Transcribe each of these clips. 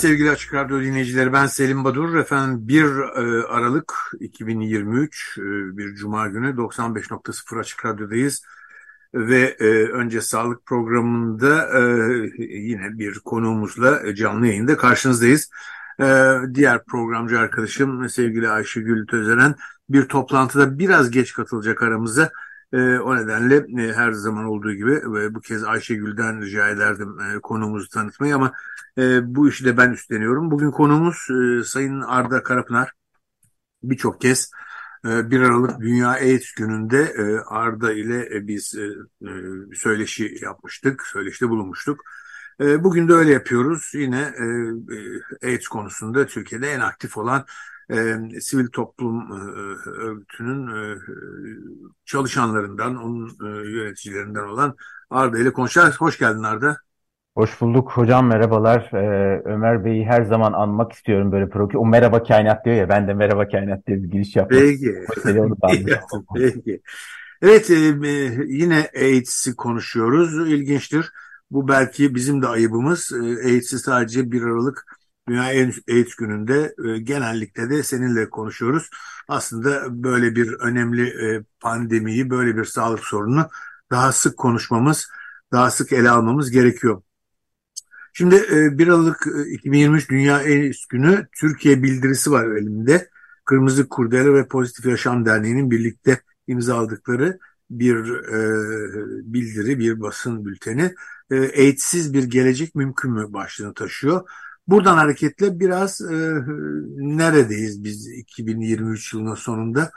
Sevgili Açık Radyo dinleyicileri ben Selim Badur. Efendim 1 e, Aralık 2023 e, bir Cuma günü 95.0 Açık Radyo'dayız. Ve e, önce sağlık programında yine bir konuğumuzla canlı yayında karşınızdayız. Diğer programcı arkadaşım sevgili Ayşegül Tözeren bir toplantıda biraz geç katılacak aramıza. E, o nedenle e, her zaman olduğu gibi ve bu kez Ayşegül'den rica ederdim e, konuğumuzu tanıtmayı ama e, bu işi de ben üstleniyorum. Bugün konuğumuz e, Sayın Arda Karapınar. Birçok kez e, 1 Aralık Dünya AIDS gününde e, Arda ile e, biz e, e, söyleşi yapmıştık, söyleşide bulunmuştuk. E, bugün de öyle yapıyoruz. Yine e, e AIDS konusunda Türkiye'de en aktif olan e, sivil toplum e, örgütünün e, çalışanlarından, onun e, yöneticilerinden olan Arda ile konuşacağız. Hoş geldin Arda. Hoş bulduk hocam merhabalar. Ee, Ömer Bey'i her zaman anmak istiyorum böyle program. O merhaba kainat diyor ya ben de merhaba kainat diye bir giriş yapmak Peki. Peki. Evet e, yine AIDS'i konuşuyoruz. İlginçtir. Bu belki bizim de ayıbımız. AIDS'i sadece 1 Aralık Dünya AIDS gününde e, genellikle de seninle konuşuyoruz. Aslında böyle bir önemli e, pandemiyi, böyle bir sağlık sorununu daha sık konuşmamız, daha sık ele almamız gerekiyor. Şimdi e, 1 Aralık 2023 e, Dünya AIDS günü Türkiye bildirisi var elimde. Kırmızı Kurdele ve Pozitif Yaşam Derneği'nin birlikte imzaladıkları bir e, bildiri, bir basın bülteni. E, AIDS'siz bir gelecek mümkün mü başlığını taşıyor. Buradan hareketle biraz e, neredeyiz biz 2023 yılının sonunda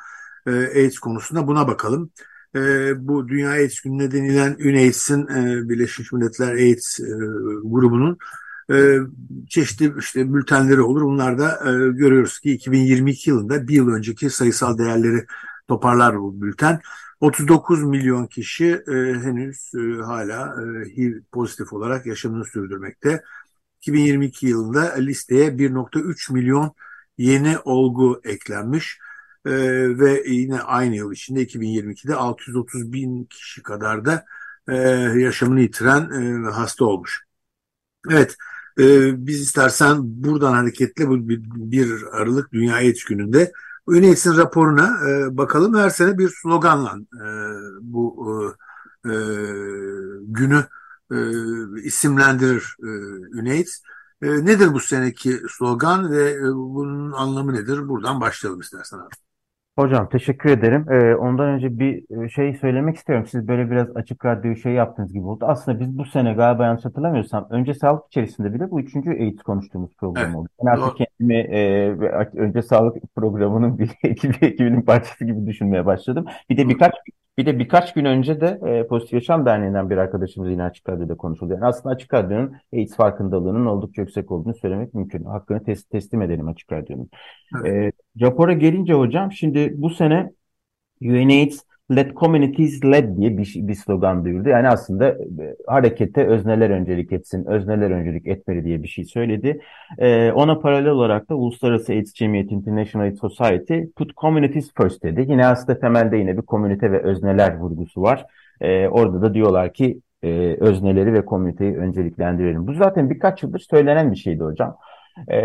e, AIDS konusunda buna bakalım. E, bu Dünya AIDS Günü denilen UNAIDS'in e, Birleşmiş Milletler AIDS e, grubunun e, çeşitli işte bültenleri olur. Bunlarda e, görüyoruz ki 2022 yılında bir yıl önceki sayısal değerleri toparlar bu bülten. 39 milyon kişi e, henüz e, hala e, HIV pozitif olarak yaşamını sürdürmekte. 2022 yılında listeye 1.3 milyon yeni olgu eklenmiş e, ve yine aynı yıl içinde 2022'de 630 bin kişi kadar da e, yaşamını yitiren e, hasta olmuş. Evet, e, biz istersen buradan hareketle bu 1 Aralık Dünya AIDS Günü'nde UNAIDS'in raporuna e, bakalım. Her sene bir sloganla e, bu e, e günü e, isimlendirir e, UNAIDS. E, nedir bu seneki slogan ve e, bunun anlamı nedir? Buradan başlayalım istersen abi. Hocam teşekkür ederim. Ee, ondan önce bir e, şey söylemek istiyorum. Siz böyle biraz açık radyo şey yaptığınız gibi oldu. Aslında biz bu sene galiba yanlış hatırlamıyorsam önce sağlık içerisinde bile bu üçüncü AIDS konuştuğumuz program evet, oldu. Ben artık kendimi e, önce sağlık programının bir ekibi, ekibinin parçası gibi düşünmeye başladım. Bir de birkaç bir de birkaç gün önce de e, Pozitif Yaşam Derneği'nden bir arkadaşımız yine Açık Radyo'da konuşuldu. Yani aslında Açık Radyo'nun AIDS farkındalığının oldukça yüksek olduğunu söylemek mümkün. Hakkını tes teslim edelim Açık Radyo'nun. Evet. E, rapora gelince hocam şimdi bu sene UNAIDS Let Communities Led diye bir, bir slogan duyurdu. Yani aslında e, harekete özneler öncelik etsin, özneler öncelik etmeli diye bir şey söyledi. Ee, ona paralel olarak da Uluslararası AIDS Cemiyeti International AIDS Society Put Communities First dedi. Yine aslında temelde yine bir komünite ve özneler vurgusu var. Ee, orada da diyorlar ki e, özneleri ve komüniteyi önceliklendirelim. Bu zaten birkaç yıldır söylenen bir şeydi hocam. E,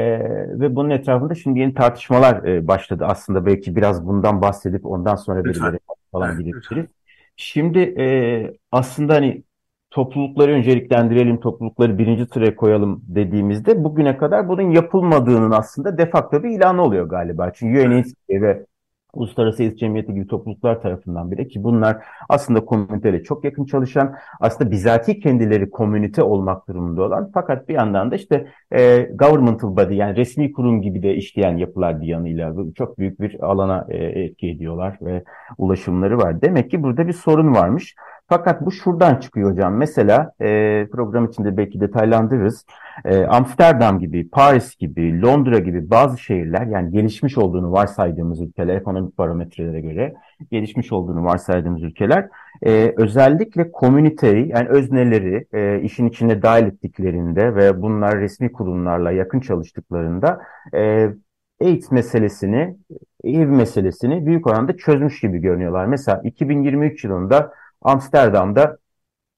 ve bunun etrafında şimdi yeni tartışmalar e, başladı. Aslında belki biraz bundan bahsedip ondan sonra birileri falan gidebiliriz. Şimdi e, aslında hani toplulukları önceliklendirelim, toplulukları birinci sıraya koyalım dediğimizde bugüne kadar bunun yapılmadığının aslında de facto bir ilanı oluyor galiba. Çünkü UNHCR ve Uluslararası AIDS Cemiyeti gibi topluluklar tarafından bile ki bunlar aslında komüniteyle çok yakın çalışan, aslında bizatihi kendileri komünite olmak durumunda olan fakat bir yandan da işte e, governmental body yani resmi kurum gibi de işleyen yapılar bir yanıyla çok büyük bir alana e, etki ediyorlar ve ulaşımları var. Demek ki burada bir sorun varmış. Fakat bu şuradan çıkıyor hocam. Mesela e, program içinde belki detaylandırırız. E, Amsterdam gibi, Paris gibi, Londra gibi bazı şehirler yani gelişmiş olduğunu varsaydığımız ülkeler ekonomik parametrelere göre gelişmiş olduğunu varsaydığımız ülkeler e, özellikle komüniteyi yani özneleri e, işin içine dahil ettiklerinde ve bunlar resmi kurumlarla yakın çalıştıklarında e, AIDS meselesini, HIV meselesini büyük oranda çözmüş gibi görünüyorlar. Mesela 2023 yılında Amsterdam'da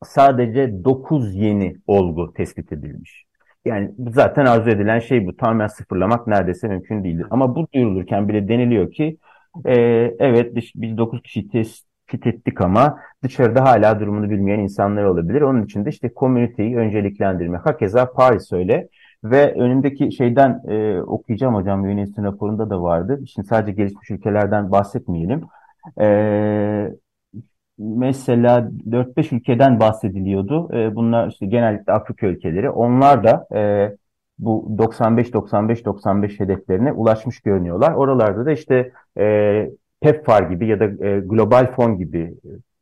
sadece 9 yeni olgu tespit edilmiş. Yani zaten arzu edilen şey bu. Tamamen sıfırlamak neredeyse mümkün değildir. Ama bu duyurulurken bile deniliyor ki e, evet biz 9 kişi tespit ettik ama dışarıda hala durumunu bilmeyen insanlar olabilir. Onun için de işte komüniteyi önceliklendirme. Hakeza Paris öyle. Ve önündeki şeyden e, okuyacağım hocam UNESCO'nun raporunda da vardı. Şimdi sadece gelişmiş ülkelerden bahsetmeyelim. E, mesela 4-5 ülkeden bahsediliyordu. E, bunlar işte genellikle Afrika ülkeleri. Onlar da e, bu 95-95-95 hedeflerine ulaşmış görünüyorlar. Oralarda da işte e, PEPFAR gibi ya da e, Global Fon gibi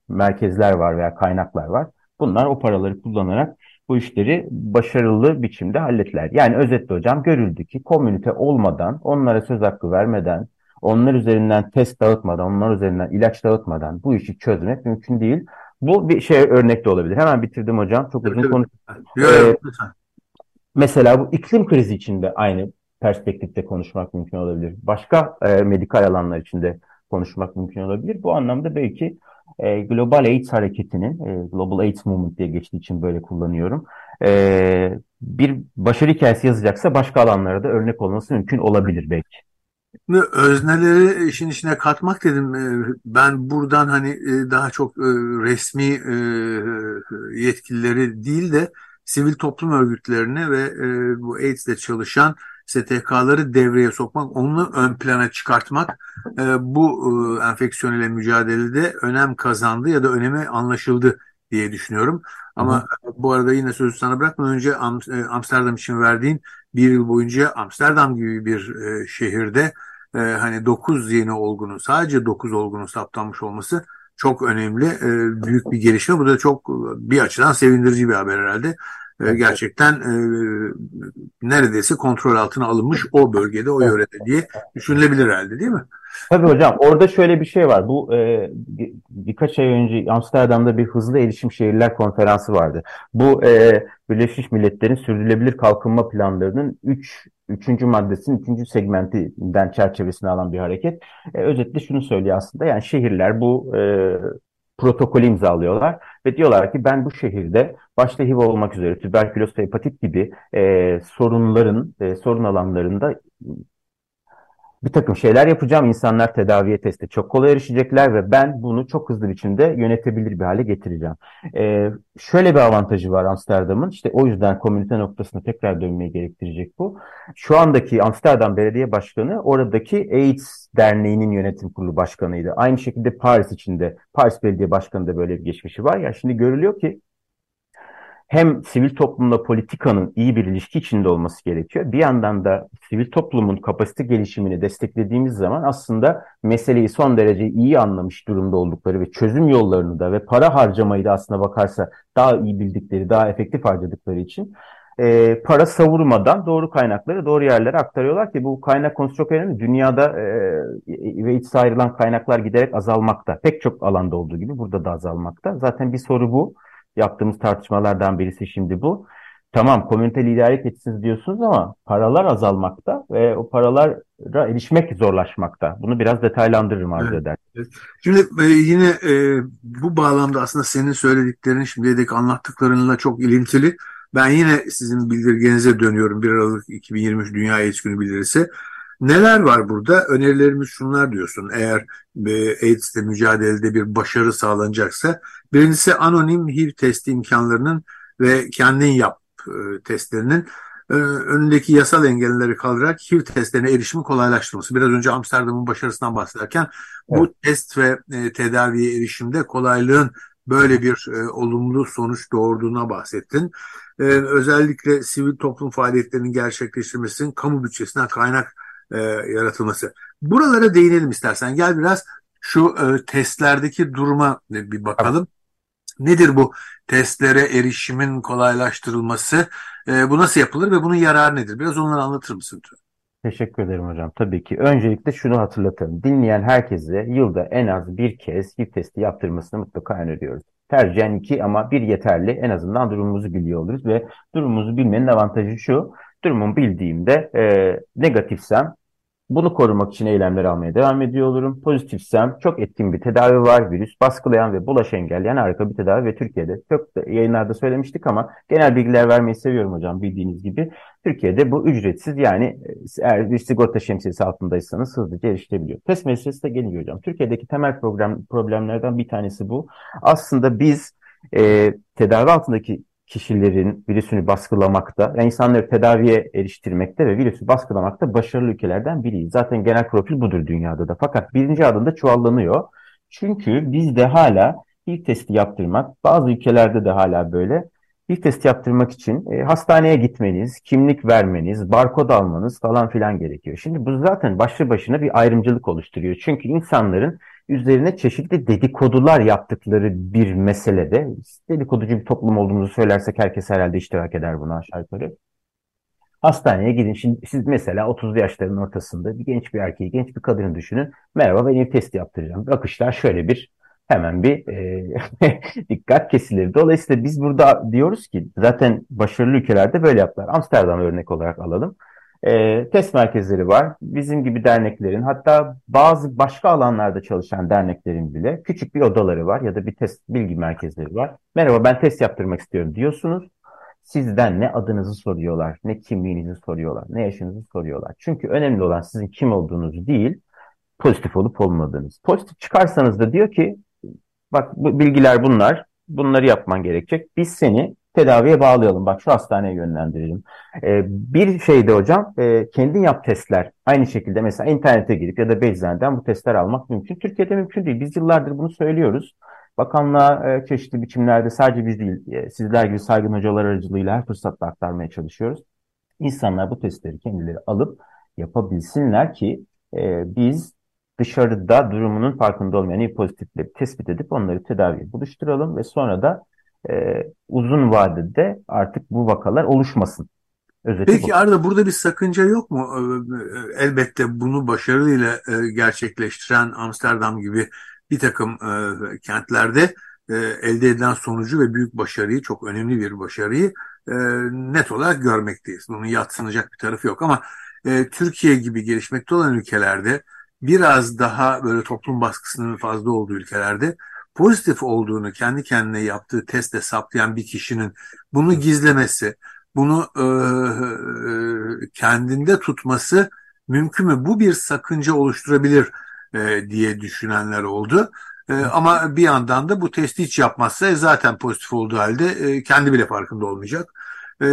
merkezler var veya kaynaklar var. Bunlar o paraları kullanarak bu işleri başarılı biçimde hallettiler. Yani özetle hocam görüldü ki komünite olmadan, onlara söz hakkı vermeden, onlar üzerinden test dağıtmadan, onlar üzerinden ilaç dağıtmadan bu işi çözmek mümkün değil. Bu bir şey örnek de olabilir. Hemen bitirdim hocam. Çok uzun konu. Ee, mesela bu iklim krizi içinde aynı perspektifte konuşmak mümkün olabilir. Başka e, medikal alanlar içinde konuşmak mümkün olabilir. Bu anlamda belki e, Global AIDS hareketinin, e, Global AIDS Movement diye geçtiği için böyle kullanıyorum. E, bir başarı hikayesi yazacaksa başka alanlara da örnek olması mümkün olabilir belki. Özneleri işin içine katmak dedim. E, ben buradan hani e, daha çok e, resmi yetkilileri değil de sivil toplum örgütlerini ve bu AIDS'le çalışan STK'ları devreye sokmak, onu ön plana çıkartmak bu enfeksiyon ile mücadelede önem kazandı ya da önemi anlaşıldı diye düşünüyorum. Ama hı hı. bu arada yine sözü sana bırakmadan önce Amsterdam için verdiğin bir yıl boyunca Amsterdam gibi bir şehirde e, hani 9 yeni olgunun sadece 9 olgunun saptanmış olması çok önemli, e, büyük bir gelişme. Bu da çok bir açıdan sevindirici bir haber herhalde. E, gerçekten e, neredeyse kontrol altına alınmış o bölgede, o yörede diye düşünülebilir herhalde değil mi? Tabii hocam orada şöyle bir şey var. Bu e, birkaç ay önce Amsterdam'da bir hızlı erişim şehirler konferansı vardı. Bu e, Birleşmiş Milletler'in sürdürülebilir kalkınma planlarının 3 üçüncü maddesinin üçüncü segmentinden çerçevesine alan bir hareket. E, özetle şunu söylüyor aslında yani şehirler bu e, protokolü imzalıyorlar ve diyorlar ki ben bu şehirde başta HIV olmak üzere tüberküloz ve hepatit gibi e, sorunların, e, sorun alanlarında bir takım şeyler yapacağım. İnsanlar tedaviye teste çok kolay erişecekler ve ben bunu çok hızlı biçimde yönetebilir bir hale getireceğim. Ee, şöyle bir avantajı var Amsterdam'ın. İşte o yüzden komünite noktasına tekrar dönmeyi gerektirecek bu. Şu andaki Amsterdam Belediye Başkanı oradaki AIDS Derneği'nin yönetim kurulu başkanıydı. Aynı şekilde Paris içinde Paris Belediye Başkanı da böyle bir geçmişi var. Ya şimdi görülüyor ki hem sivil toplumla politikanın iyi bir ilişki içinde olması gerekiyor. Bir yandan da sivil toplumun kapasite gelişimini desteklediğimiz zaman aslında meseleyi son derece iyi anlamış durumda oldukları ve çözüm yollarını da ve para harcamayı da aslına bakarsa daha iyi bildikleri, daha efektif harcadıkları için e, para savurmadan doğru kaynakları doğru yerlere aktarıyorlar ki bu kaynak konusu çok önemli. Dünyada e, ve iç ayrılan kaynaklar giderek azalmakta. Pek çok alanda olduğu gibi burada da azalmakta. Zaten bir soru bu yaptığımız tartışmalardan birisi şimdi bu. Tamam komünite liderlik etsiniz diyorsunuz ama paralar azalmakta ve o paralara erişmek zorlaşmakta. Bunu biraz detaylandırırım arzu evet, eder. Evet. Şimdi e, yine e, bu bağlamda aslında senin söylediklerin şimdiye dek anlattıklarınla çok ilintili. Ben yine sizin bildirgenize dönüyorum 1 Aralık 2023 Dünya AIDS Günü bildirisi. Neler var burada? Önerilerimiz şunlar diyorsun. Eğer e, AIDS'le mücadelede bir başarı sağlanacaksa. Birincisi anonim HIV testi imkanlarının ve kendin yap e, testlerinin e, önündeki yasal engelleri kaldırarak HIV testlerine erişimi kolaylaştırması. Biraz önce Amsterdam'ın başarısından bahsederken evet. bu test ve e, tedaviye erişimde kolaylığın böyle bir e, olumlu sonuç doğurduğuna bahsettin. E, özellikle sivil toplum faaliyetlerinin gerçekleştirmesinin kamu bütçesinden kaynak e, yaratılması. Buralara değinelim istersen. Gel biraz şu e, testlerdeki duruma bir bakalım. Nedir bu testlere erişimin kolaylaştırılması? E, bu nasıl yapılır ve bunun yararı nedir? Biraz onları anlatır mısın? Teşekkür ederim hocam. Tabii ki. Öncelikle şunu hatırlatalım. Dinleyen herkese yılda en az bir kez HIV testi yaptırmasını mutlaka öneriyoruz. Tercihen iki ama bir yeterli. En azından durumumuzu biliyor oluruz ve durumumuzu bilmenin avantajı şu. Durumumu bildiğimde e, negatifsem bunu korumak için eylemler almaya devam ediyor olurum. Pozitifsem çok etkin bir tedavi var. Virüs baskılayan ve bulaş engelleyen harika bir tedavi ve Türkiye'de çok da yayınlarda söylemiştik ama genel bilgiler vermeyi seviyorum hocam bildiğiniz gibi. Türkiye'de bu ücretsiz yani e, eğer bir sigorta şemsiyesi altındaysanız hızlıca erişilebiliyor. Test meselesi de geliyor hocam. Türkiye'deki temel program, problemlerden bir tanesi bu. Aslında biz e, tedavi altındaki kişilerin virüsünü baskılamakta, yani insanları tedaviye eriştirmekte ve virüsü baskılamakta başarılı ülkelerden biriyiz. Zaten genel profil budur dünyada da. Fakat birinci adımda çuvallanıyor. Çünkü bizde hala ilk testi yaptırmak, bazı ülkelerde de hala böyle, ilk testi yaptırmak için e, hastaneye gitmeniz, kimlik vermeniz, barkod almanız falan filan gerekiyor. Şimdi bu zaten başlı başına bir ayrımcılık oluşturuyor. Çünkü insanların üzerine çeşitli dedikodular yaptıkları bir meselede, dedikoducu bir toplum olduğumuzu söylersek herkes herhalde iştirak eder buna aşağı yukarı. Hastaneye gidin. Şimdi siz mesela 30 yaşların ortasında bir genç bir erkeği, genç bir kadını düşünün. Merhaba ben ev testi yaptıracağım. Bakışlar şöyle bir hemen bir e, dikkat kesilir. Dolayısıyla biz burada diyoruz ki zaten başarılı ülkelerde böyle yaptılar. Amsterdam örnek olarak alalım e, test merkezleri var. Bizim gibi derneklerin hatta bazı başka alanlarda çalışan derneklerin bile küçük bir odaları var ya da bir test bilgi merkezleri var. Merhaba ben test yaptırmak istiyorum diyorsunuz. Sizden ne adınızı soruyorlar, ne kimliğinizi soruyorlar, ne yaşınızı soruyorlar. Çünkü önemli olan sizin kim olduğunuz değil, pozitif olup olmadığınız. Pozitif çıkarsanız da diyor ki, bak bu bilgiler bunlar, bunları yapman gerekecek. Biz seni tedaviye bağlayalım. Bak şu hastaneye yönlendirelim. E, bir şeyde hocam e, kendin yap testler. Aynı şekilde mesela internete girip ya da Beyzen'den bu testler almak mümkün. Türkiye'de mümkün değil. Biz yıllardır bunu söylüyoruz. Bakanlığa e, çeşitli biçimlerde sadece biz değil, e, sizler gibi saygın hocalar aracılığıyla her fırsatta aktarmaya çalışıyoruz. İnsanlar bu testleri kendileri alıp yapabilsinler ki e, biz dışarıda durumunun farkında olmayan pozitifleri tespit edip onları tedaviye buluşturalım ve sonra da e, uzun vadede artık bu vakalar oluşmasın. Özeti Peki bu. Arda burada bir sakınca yok mu? Ee, elbette bunu başarıyla e, gerçekleştiren Amsterdam gibi bir takım e, kentlerde e, elde edilen sonucu ve büyük başarıyı, çok önemli bir başarıyı net olarak görmekteyiz. Bunun yatsınacak bir tarafı yok ama Türkiye gibi gelişmekte olan ülkelerde biraz daha böyle toplum baskısının fazla olduğu ülkelerde pozitif olduğunu kendi kendine yaptığı testle saptayan bir kişinin bunu gizlemesi, bunu e, e, kendinde tutması mümkün mü? Bu bir sakınca oluşturabilir e, diye düşünenler oldu. E, ama bir yandan da bu testi hiç yapmazsa e, zaten pozitif olduğu halde e, kendi bile farkında olmayacak. E,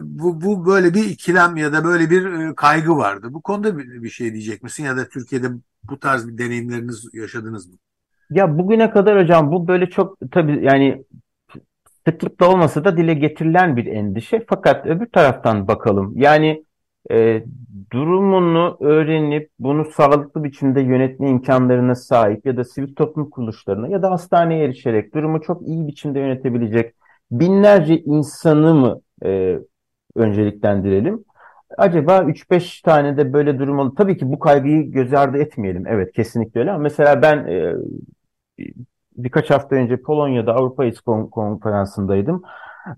bu, bu böyle bir ikilem ya da böyle bir e, kaygı vardı. Bu konuda bir, bir şey diyecek misin ya da Türkiye'de bu tarz bir deneyimleriniz yaşadınız mı? Ya bugüne kadar hocam bu böyle çok tabii yani sıklıkla olmasa da dile getirilen bir endişe. Fakat öbür taraftan bakalım. Yani e, durumunu öğrenip bunu sağlıklı biçimde yönetme imkanlarına sahip ya da sivil toplum kuruluşlarına ya da hastaneye erişerek durumu çok iyi biçimde yönetebilecek binlerce insanı mı e, önceliklendirelim? Acaba 3-5 tane de böyle durum olur. Tabii ki bu kaygıyı göz ardı etmeyelim. Evet kesinlikle öyle ama mesela ben e, birkaç hafta önce Polonya'da Avrupa AIDS konferansındaydım.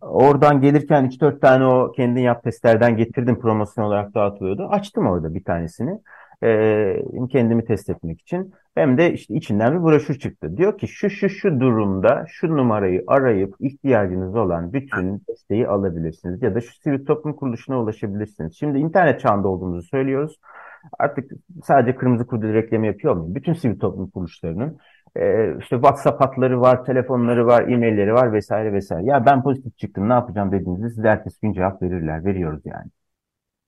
Oradan gelirken 3-4 tane o kendin yap testlerden getirdim promosyon olarak dağıtılıyordu. Açtım orada bir tanesini. E, kendimi test etmek için. Hem de işte içinden bir broşür çıktı. Diyor ki şu şu şu durumda şu numarayı arayıp ihtiyacınız olan bütün desteği alabilirsiniz. Ya da şu sivil toplum kuruluşuna ulaşabilirsiniz. Şimdi internet çağında olduğumuzu söylüyoruz. Artık sadece kırmızı kurdele reklamı yapıyor muyum? Bütün sivil toplum kuruluşlarının e, işte WhatsApp hatları var, telefonları var, e-mailleri var vesaire vesaire. Ya ben pozitif çıktım ne yapacağım dediğinizde size ertesi gün cevap verirler. Veriyoruz yani.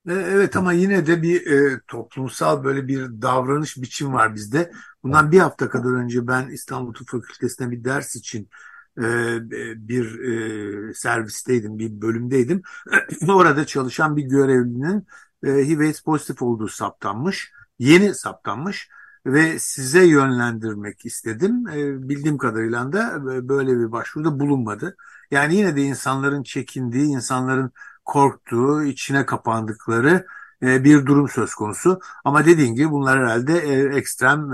E, evet ama yine de bir e, toplumsal böyle bir davranış biçim var bizde. Bundan bir hafta kadar önce ben İstanbul Tıp Fakültesi'ne bir ders için e, bir e, servisteydim, bir bölümdeydim. Orada çalışan bir görevlinin e, HIV pozitif olduğu saptanmış. Yeni saptanmış ve size yönlendirmek istedim. E, bildiğim kadarıyla da e, böyle bir başvuruda bulunmadı. Yani yine de insanların çekindiği, insanların korktuğu, içine kapandıkları e, bir durum söz konusu. Ama dediğim gibi bunlar herhalde ekstrem,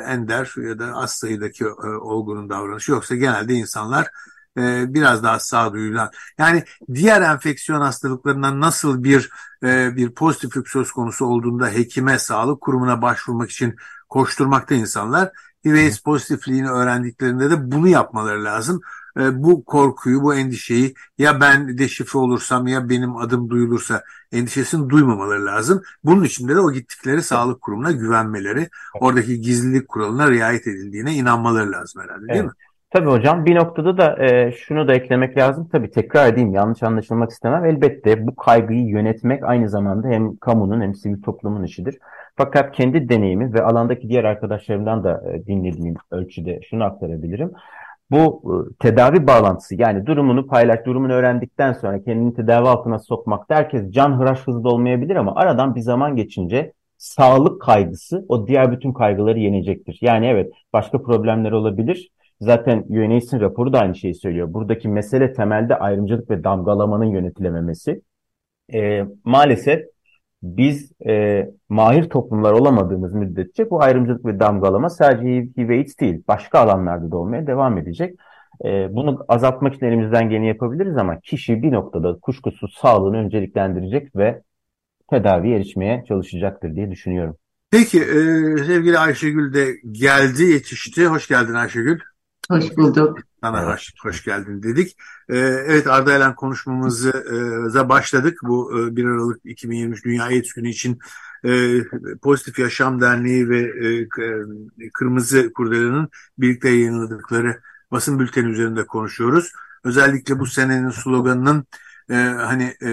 ender ya da az sayıdaki olgunun davranışı. Yoksa genelde insanlar e, biraz daha sağduyular. Yani diğer enfeksiyon hastalıklarından nasıl bir e, bir pozitiflik söz konusu olduğunda hekime, sağlık kurumuna başvurmak için koşturmakta insanlar. HIV pozitifliğini öğrendiklerinde de bunu yapmaları lazım. E, bu korkuyu, bu endişeyi ya ben deşifre olursam ya benim adım duyulursa endişesini duymamaları lazım. Bunun için de o gittikleri sağlık kurumuna güvenmeleri, oradaki gizlilik kuralına riayet edildiğine inanmaları lazım herhalde değil evet. mi? Tabii hocam bir noktada da e, şunu da eklemek lazım. Tabii tekrar edeyim yanlış anlaşılmak istemem. Elbette bu kaygıyı yönetmek aynı zamanda hem kamunun hem sivil toplumun işidir. Fakat kendi deneyimi ve alandaki diğer arkadaşlarımdan da e, dinlediğim ölçüde şunu aktarabilirim. Bu e, tedavi bağlantısı yani durumunu paylaş, durumunu öğrendikten sonra kendini tedavi altına sokmakta herkes can hıraş hızlı olmayabilir ama aradan bir zaman geçince sağlık kaygısı o diğer bütün kaygıları yenecektir. Yani evet başka problemler olabilir Zaten UNAIDS'in raporu da aynı şeyi söylüyor. Buradaki mesele temelde ayrımcılık ve damgalamanın yönetilememesi. E, maalesef biz e, mahir toplumlar olamadığımız müddetçe bu ayrımcılık ve damgalama sadece HIV AIDS değil, başka alanlarda da olmaya devam edecek. E, bunu azaltmak için elimizden geleni yapabiliriz ama kişi bir noktada kuşkusuz sağlığını önceliklendirecek ve tedaviye erişmeye çalışacaktır diye düşünüyorum. Peki e, sevgili Ayşegül de geldi, yetişti. Hoş geldin Ayşegül. Hoş bulduk. Sana hoş, hoş geldin dedik. Ee, evet Arda Elen konuşmamıza e, başladık. Bu e, 1 Aralık 2023 Dünya AIDS Günü için e, Pozitif Yaşam Derneği ve e, Kırmızı Kurdela'nın birlikte yayınladıkları basın bülteni üzerinde konuşuyoruz. Özellikle bu senenin sloganının e, hani e,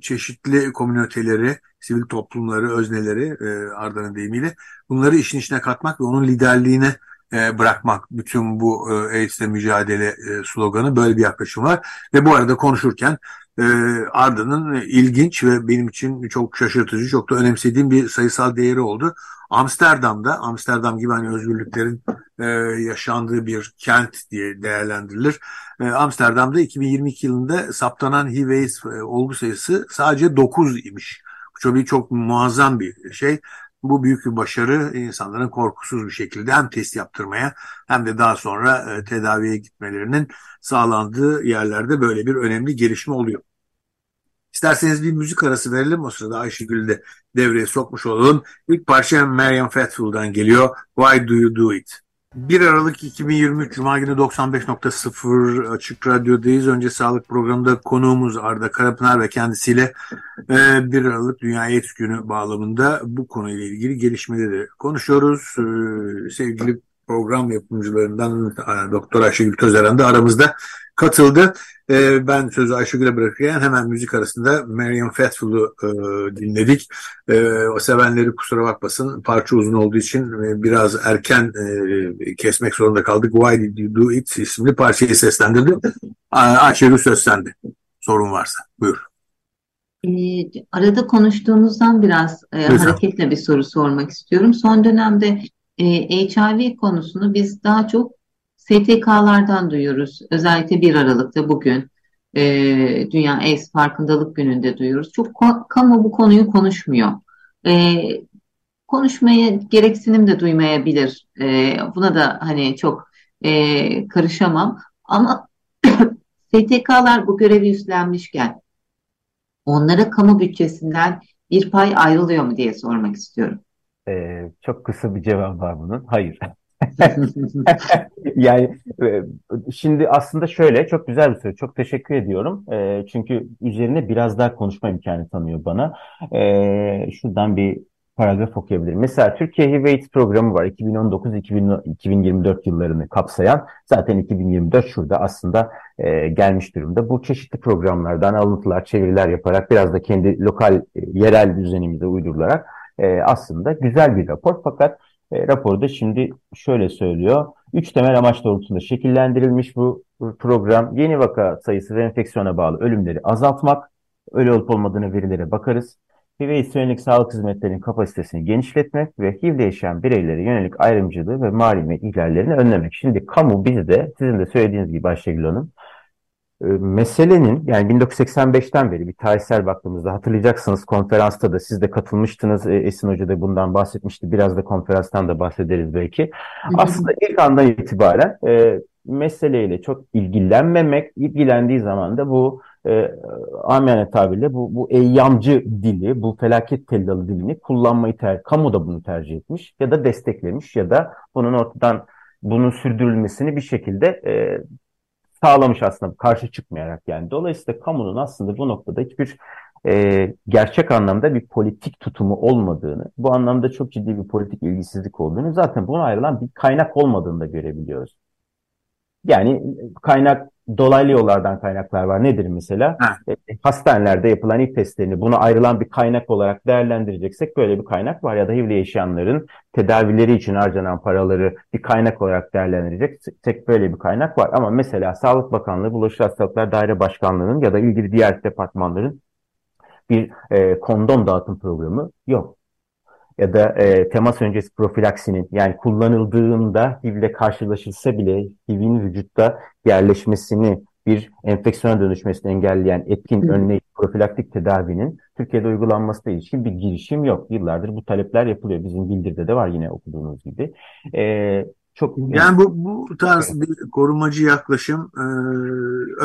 çeşitli komüniteleri, sivil toplumları, özneleri e, Arda'nın deyimiyle bunları işin içine katmak ve onun liderliğine e, bırakmak bütün bu e, AIDS'le mücadele e, sloganı böyle bir yaklaşım var. Ve bu arada konuşurken Arda'nın ilginç ve benim için çok şaşırtıcı, çok da önemsediğim bir sayısal değeri oldu. Amsterdam'da, Amsterdam gibi hani özgürlüklerin yaşandığı bir kent diye değerlendirilir. Amsterdam'da 2022 yılında saptanan HIV AIDS olgu sayısı sadece 9 imiş. Bu çok, çok muazzam bir şey. Bu büyük bir başarı insanların korkusuz bir şekilde hem test yaptırmaya hem de daha sonra e, tedaviye gitmelerinin sağlandığı yerlerde böyle bir önemli gelişme oluyor. İsterseniz bir müzik arası verelim. O sırada Ayşegül'ü de devreye sokmuş olalım. İlk parça Marian Faithfull'dan geliyor. Why Do You Do It? 1 Aralık 2023 Cuma günü 95.0 Açık Radyo'dayız. Önce sağlık programında konuğumuz Arda Karapınar ve kendisiyle 1 e, Aralık Dünya AIDS Günü bağlamında bu konuyla ilgili gelişmeleri konuşuyoruz. E, sevgili program yapımcılarından e, Doktor Ayşegül Tözeren de aramızda katıldı. E, ben sözü Ayşegül'e bırakırken hemen müzik arasında Marion Faithful'u e, dinledik. E, o sevenleri kusura bakmasın parça uzun olduğu için e, biraz erken e, kesmek zorunda kaldık. Why Did You Do It isimli parçayı seslendirdim. Ayşegül söz sende. Sorun varsa buyur. E, arada konuştuğumuzdan biraz e, hareketle bir soru sormak istiyorum. Son dönemde e, HIV konusunu biz daha çok STK'lardan duyuyoruz. Özellikle 1 Aralık'ta bugün e, Dünya AIDS Farkındalık Günü'nde duyuyoruz. Çok kamu bu konuyu konuşmuyor. E, konuşmaya gereksinim de duymayabilir. E, buna da hani çok e, karışamam. Ama STK'lar bu görevi üstlenmişken onlara kamu bütçesinden bir pay ayrılıyor mu diye sormak istiyorum. Ee, çok kısa bir cevap var bunun. Hayır. yani e, şimdi aslında şöyle çok güzel bir soru. Çok teşekkür ediyorum. E, çünkü üzerine biraz daha konuşma imkanı tanıyor bana. E, şuradan bir paragraf okuyabilirim. Mesela Türkiye HIV AIDS programı var. 2019-2024 yıllarını kapsayan. Zaten 2024 şurada aslında e, gelmiş durumda. Bu çeşitli programlardan alıntılar, çeviriler yaparak biraz da kendi lokal, e, yerel düzenimize uydurularak e, aslında güzel bir rapor. Fakat e, raporda şimdi şöyle söylüyor. Üç temel amaç doğrultusunda şekillendirilmiş bu program. Yeni vaka sayısı ve enfeksiyona bağlı ölümleri azaltmak. Ölü olup olmadığını verilere bakarız. HIV yönelik sağlık hizmetlerinin kapasitesini genişletmek ve HIV'de yaşayan bireylere yönelik ayrımcılığı ve mali ihlallerini önlemek. Şimdi kamu bizde sizin de söylediğiniz gibi Ayşegül Hanım meselenin yani 1985'ten beri bir tarihsel baktığımızda hatırlayacaksınız konferansta da siz de katılmıştınız. E, Esin Hoca da bundan bahsetmişti. Biraz da konferanstan da bahsederiz belki. Aslında ilk andan itibaren e, meseleyle çok ilgilenmemek, ilgilendiği zaman da bu e, amiyane tabirle bu, bu eyyamcı dili, bu felaket tellalı dilini kullanmayı ter, kamu da bunu tercih etmiş ya da desteklemiş ya da bunun ortadan bunun sürdürülmesini bir şekilde e, sağlamış aslında karşı çıkmayarak yani. Dolayısıyla kamunun aslında bu noktada hiçbir e, gerçek anlamda bir politik tutumu olmadığını, bu anlamda çok ciddi bir politik ilgisizlik olduğunu, zaten buna ayrılan bir kaynak olmadığını da görebiliyoruz. Yani kaynak dolaylı yollardan kaynaklar var. Nedir mesela? Ha. E, hastanelerde yapılan ilk testlerini buna ayrılan bir kaynak olarak değerlendireceksek böyle bir kaynak var. Ya da HIV'li yaşayanların tedavileri için harcanan paraları bir kaynak olarak değerlendireceksek böyle bir kaynak var. Ama mesela Sağlık Bakanlığı, Bulaşıcı Hastalıklar Daire Başkanlığı'nın ya da ilgili diğer departmanların bir e, kondom dağıtım programı yok ya da e, temas öncesi profilaksinin yani kullanıldığında HIV ile karşılaşılsa bile HIV'in vücutta yerleşmesini bir enfeksiyona dönüşmesini engelleyen etkin önleyici profilaktik tedavinin Türkiye'de uygulanmasına ilişkin bir girişim yok. Yıllardır bu talepler yapılıyor. Bizim bildirde de var yine okuduğunuz gibi. Ee, çok yani bu bu tarz bir korumacı yaklaşım e,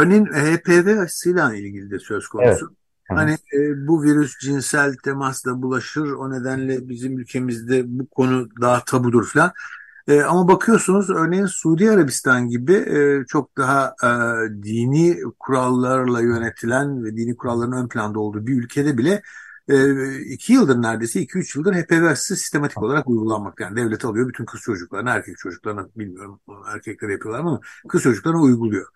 örneğin HPV aşısıyla ilgili de söz konusu. Evet. Hani e, bu virüs cinsel temasla bulaşır. O nedenle bizim ülkemizde bu konu daha tabudur falan. E, ama bakıyorsunuz örneğin Suudi Arabistan gibi e, çok daha e, dini kurallarla yönetilen ve dini kuralların ön planda olduğu bir ülkede bile e, iki yıldır neredeyse iki üç yıldır HPV aşısı sistematik olarak uygulanmakta. Yani devlet alıyor bütün kız çocuklarına, erkek çocuklarına bilmiyorum erkekler yapıyorlar ama kız çocuklarına uyguluyor.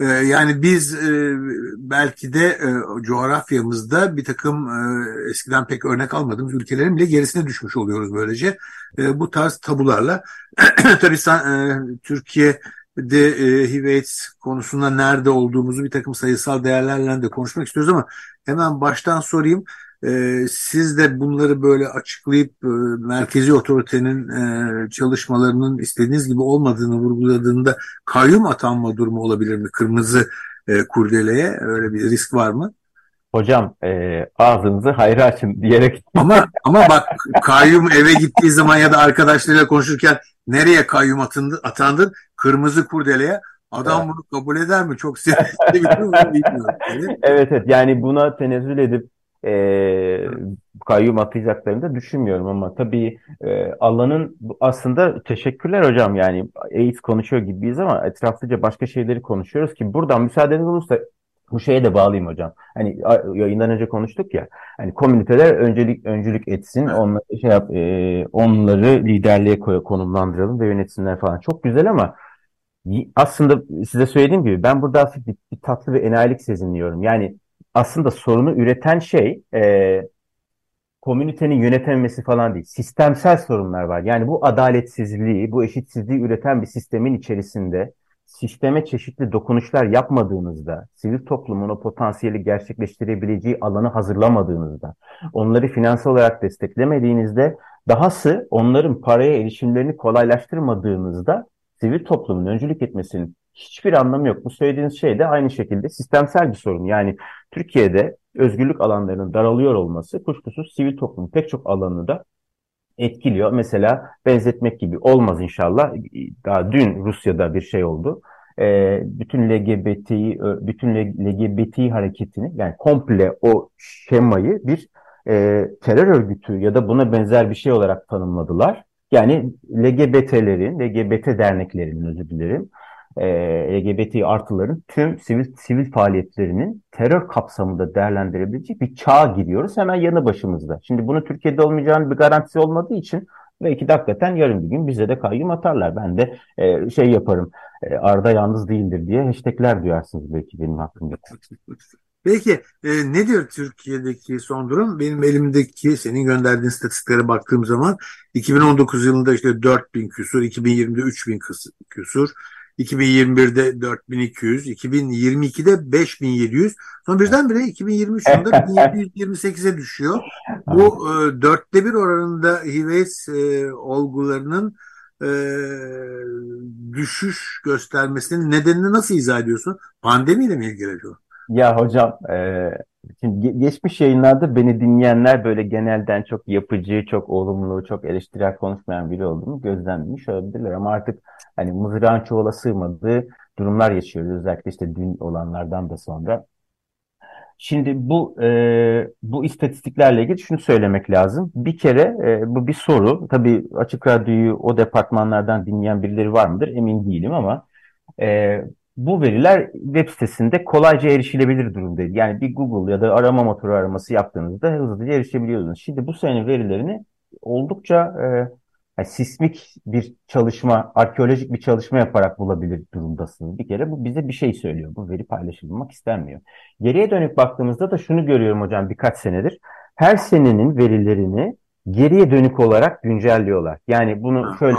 Ee, yani biz e, belki de e, coğrafyamızda bir takım e, eskiden pek örnek almadığımız ülkelerin bile gerisine düşmüş oluyoruz böylece. Bu tarz tabularla. Tabii sen, Türkiye'de HIV AIDS konusunda nerede olduğumuzu bir takım sayısal değerlerle de konuşmak istiyoruz ama hemen baştan sorayım. E, siz de bunları böyle açıklayıp e, merkezi otoritenin e, çalışmalarının istediğiniz gibi olmadığını vurguladığında kayyum atanma durumu olabilir mi? Kırmızı e, kurdeleye öyle bir risk var mı? Hocam e, ağzınızı hayra açın diyerek. Ama ama bak kayyum eve gittiği zaman ya da arkadaşlarıyla konuşurken nereye kayyum atındı, atandın? Kırmızı kurdeleye. Adam evet. bunu kabul eder mi? Çok sinirli bilmiyorum. Evet evet yani buna tenezzül edip e, kayyum atayacaklarını da düşünmüyorum ama tabii e, alanın aslında teşekkürler hocam yani AIDS konuşuyor gibiyiz ama etraflıca başka şeyleri konuşuyoruz ki buradan müsaadeniz olursa bu şeye de bağlayayım hocam. Hani yayından önce konuştuk ya. Hani komüniteler öncelik öncülük etsin. Onları şey yap, e, onları liderliğe konumlandıralım ve yönetsinler falan. Çok güzel ama aslında size söylediğim gibi ben burada aslında bir, bir tatlı bir enayilik sezinliyorum. Yani aslında sorunu üreten şey e, komünitenin yönetememesi falan değil. Sistemsel sorunlar var. Yani bu adaletsizliği, bu eşitsizliği üreten bir sistemin içerisinde sisteme çeşitli dokunuşlar yapmadığınızda, sivil toplumun o potansiyeli gerçekleştirebileceği alanı hazırlamadığınızda, onları finansal olarak desteklemediğinizde, dahası onların paraya erişimlerini kolaylaştırmadığınızda sivil toplumun öncülük etmesinin hiçbir anlamı yok. Bu söylediğiniz şey de aynı şekilde sistemsel bir sorun. Yani Türkiye'de özgürlük alanlarının daralıyor olması kuşkusuz sivil toplumun pek çok alanını da etkiliyor. Mesela benzetmek gibi olmaz inşallah. Daha dün Rusya'da bir şey oldu. E, bütün LGBT bütün LGBT hareketini yani komple o şemayı bir e, terör örgütü ya da buna benzer bir şey olarak tanımladılar. Yani LGBT'lerin, LGBT derneklerinin özür dilerim, e, LGBT artıların tüm sivil sivil faaliyetlerinin terör kapsamında değerlendirebileceği bir çağa giriyoruz hemen yanı başımızda. Şimdi bunu Türkiye'de olmayacağının bir garantisi olmadığı için belki de hakikaten yarın bir gün bize de kayyum atarlar. Ben de e, şey yaparım. E, Arda yalnız değildir diye hashtagler duyarsınız belki benim hakkımda. Peki e, ne diyor Türkiye'deki son durum? Benim elimdeki senin gönderdiğin statistiklere baktığım zaman 2019 yılında işte 4000 küsur, 2020'de 3000 küsur, 2021'de 4200, 2022'de 5700. Sonra birdenbire 2023 yılında 1728'e düşüyor. Bu e, dörtte bir oranında HIV e, olgularının e, düşüş göstermesinin nedenini nasıl izah ediyorsun? Pandemiyle mi ilgili acaba? Ya hocam e, şimdi geçmiş yayınlarda beni dinleyenler böyle genelden çok yapıcı, çok olumlu, çok eleştirel konuşmayan biri olduğunu gözlemlemiş olabilirler. Ama artık hani mızrağın çuvala sığmadığı durumlar yaşıyoruz. Özellikle işte dün olanlardan da sonra. Şimdi bu e, bu istatistiklerle ilgili şunu söylemek lazım. Bir kere e, bu bir soru. Tabii Açık Radyo'yu o departmanlardan dinleyen birileri var mıdır emin değilim ama e, bu veriler web sitesinde kolayca erişilebilir durumdaydı. Yani bir Google ya da arama motoru araması yaptığınızda hızlıca erişebiliyordunuz. Şimdi bu senenin verilerini oldukça e, yani sismik bir çalışma, arkeolojik bir çalışma yaparak bulabilir durumdasınız. Bir kere bu bize bir şey söylüyor. Bu veri paylaşılmak istenmiyor. Geriye dönük baktığımızda da şunu görüyorum hocam birkaç senedir. Her senenin verilerini geriye dönük olarak güncelliyorlar. Yani bunu şöyle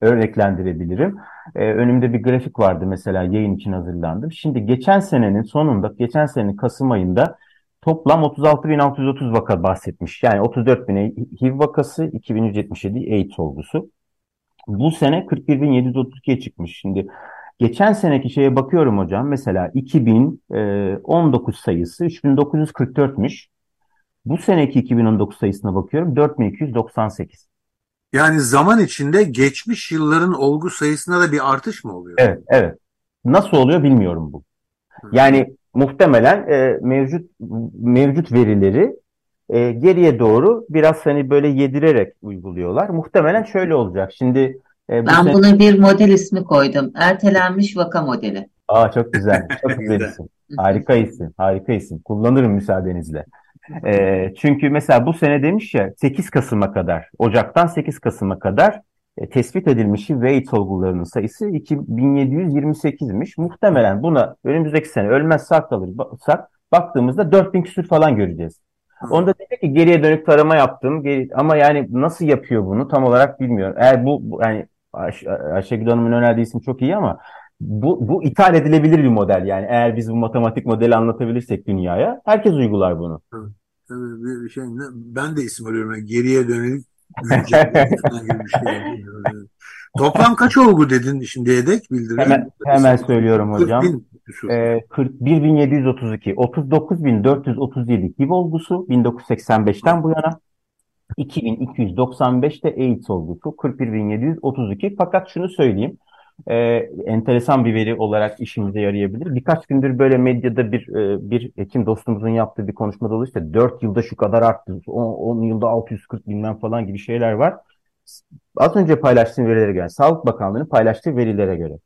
örneklendirebilirim. Ee, önümde bir grafik vardı mesela yayın için hazırlandım. Şimdi geçen senenin sonunda, geçen senenin Kasım ayında toplam 36.630 vaka bahsetmiş. Yani 34.000 HIV vakası, 2.177 AIDS olgusu. Bu sene 41.732'ye çıkmış. Şimdi geçen seneki şeye bakıyorum hocam. Mesela 2019 e, sayısı 3.944'müş. Bu seneki 2019 sayısına bakıyorum 4298. Yani zaman içinde geçmiş yılların olgu sayısında da bir artış mı oluyor? Evet, evet. Nasıl oluyor bilmiyorum bu. Yani muhtemelen e, mevcut mevcut verileri e, geriye doğru biraz hani böyle yedirerek uyguluyorlar. Muhtemelen şöyle olacak. Şimdi e, bu ben sene... buna bir model ismi koydum. Ertelenmiş vaka modeli. Aa çok güzel. Çok güzel isim. Harika isim. Harika isim. Kullanırım müsaadenizle. E, çünkü mesela bu sene demiş ya 8 Kasım'a kadar, Ocak'tan 8 Kasım'a kadar tespit edilmiş HIV olgularının sayısı 2728'miş. Muhtemelen buna önümüzdeki sene ölmez sağ kalırsak baktığımızda 4000 küsür falan göreceğiz. Onda dedi ki geriye dönük tarama yaptım geri, ama yani nasıl yapıyor bunu tam olarak bilmiyorum. Eğer bu, bu yani Ayş Ayşegül Hanım'ın önerdiği isim çok iyi ama bu, bu ithal edilebilir bir model yani eğer biz bu matematik modeli anlatabilirsek dünyaya herkes uygular bunu. Tabii bir şey ben de isim arıyorum. Geriye dönelik şey. Toplam kaç olgu dedin şimdiye dek bildirin. Hemen, hemen söylüyorum hocam. 40 bin, e, 41.732, 39.437 HIV olgusu 1985'ten bu yana. 2295'te AIDS olgusu 41.732. Fakat şunu söyleyeyim e, enteresan bir veri olarak işimize yarayabilir. Birkaç gündür böyle medyada bir e, bir hekim dostumuzun yaptığı bir konuşmada oldu işte 4 yılda şu kadar arttı, 10, 10 yılda 640 bilmem falan gibi şeyler var. Az önce paylaştığım verilere göre, Sağlık Bakanlığı'nın paylaştığı verilere göre